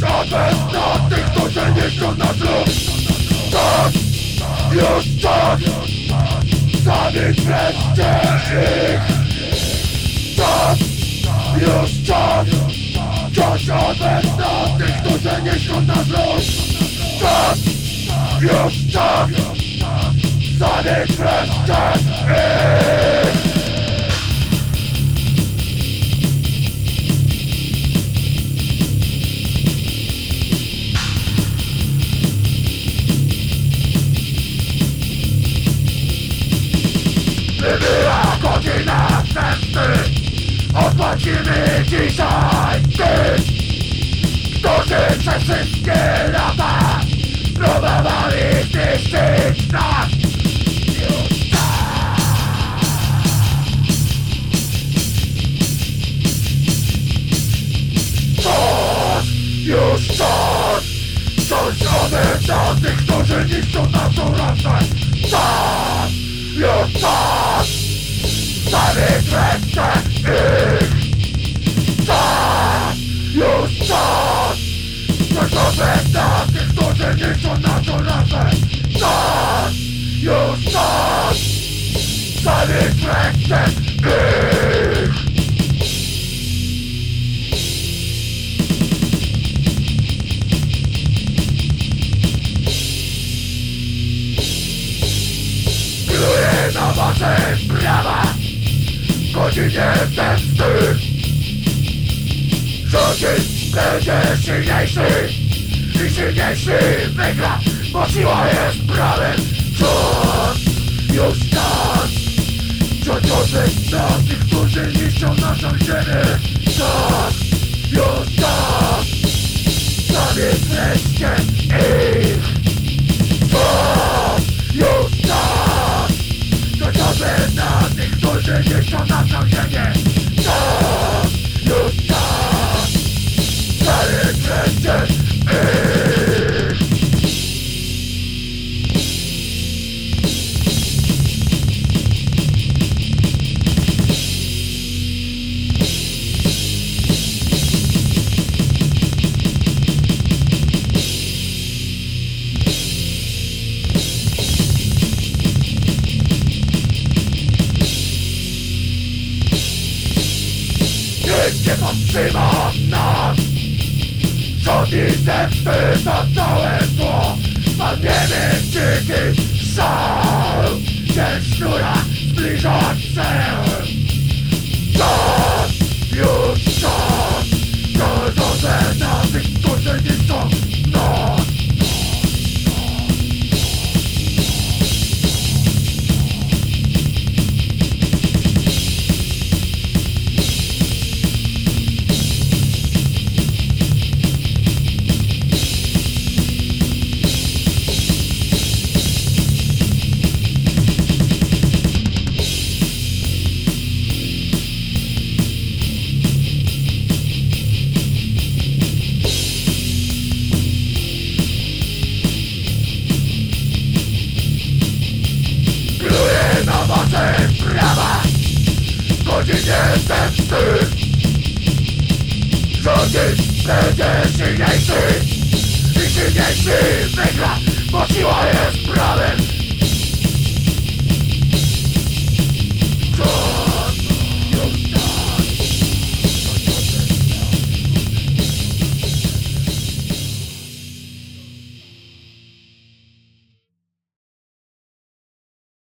nawet na tych, którzy niszczą nasz lud Tak, już tak Zabić wreszcie ich Tak, już Wciąż nawet na tych, którzy niszczą nasz lud Tak, już tak Zabić wreszcie ich zemsty Odpłacimy dzisiaj tych Którzy przez wszystkie lata Próbowali zniszczyć nas. Już czas Coś dla tych, którzy niszczą naszą rasę niszczą naszą rasę Czas Już czas Zabić wreszcie ich Pluję na wasze prawa. Godzinie zemsty Rządzić będzie silniejszy I silniejszy wygra Bo siła jest prawem. Czas Już czas Czas dla tych, którzy niszczą naszą ziemię Czas Już czas Zabić wreszcie ich Czas Już czas Gotowy na tych, którzy niszczą naszą ziemię nie powstrzyma nas. Rząd i zemsty za całe zło? Padniemy w dziki szał Cień sznura zbliża się bo nie jesteś ty Rządzisz wtedy silniejszy I silniejszy wygra, bo siła jest prawy